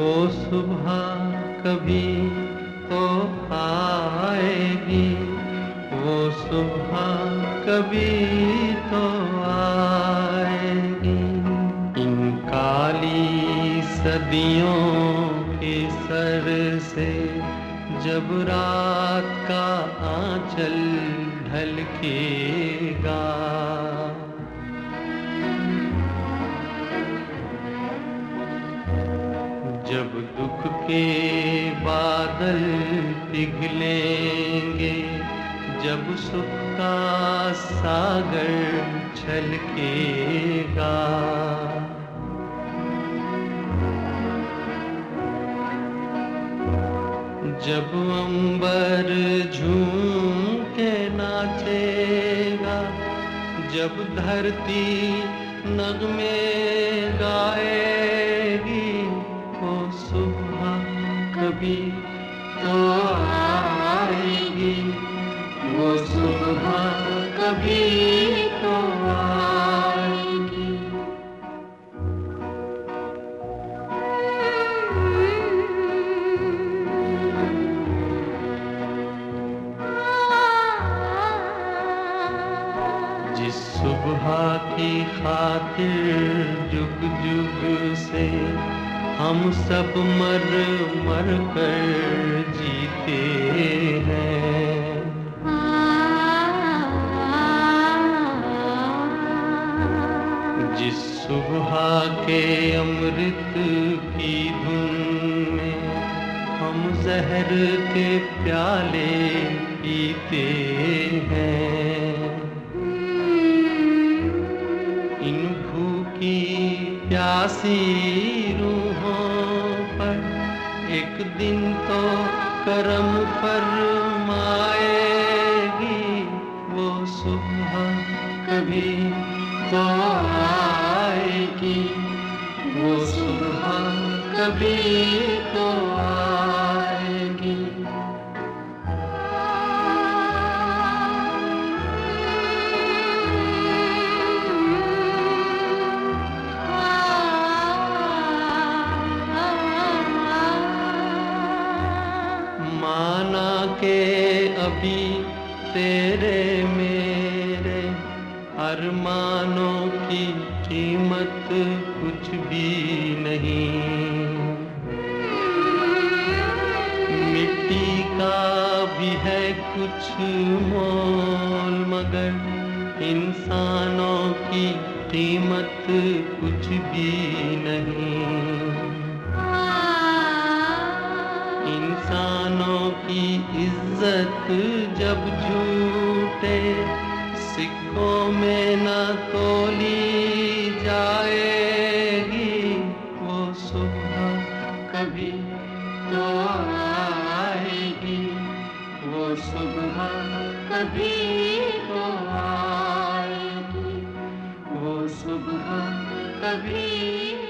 वो सुबह कभी तो आएगी, वो सुबह कभी तो आएगी। इन काली सदियों के सर से जब रात का आंचल ढलकेगा जब दुख के बादल पिघलेंगे, जब सुख का सागर छलकेगा। जब अंबर झूम के नाचेगा, जब धरती नगमे गाएगी हम सब मर मर कर जिस सुबह के अमृत की धुन में हम जहर के प्याले पीते हैं। इन भूखी प्यासी रूहों पर एक दिन तो करम फरमाएगी वो सुबह कभी तो कभी तो आएगी। माना के अभी तेरे मेरे अरमानों की कीमत कुछ भी नहीं। मिट्टी का भी है कुछ मोल, मगर इंसानों की कीमत कुछ भी नहीं। इंसानों की इज़्ज़त जब झूठे सिक्कों में न तोली जाएगी, वो सुबह कभी तो आएगी वो सुबह कभी तो आएगी। वो सुबह कभी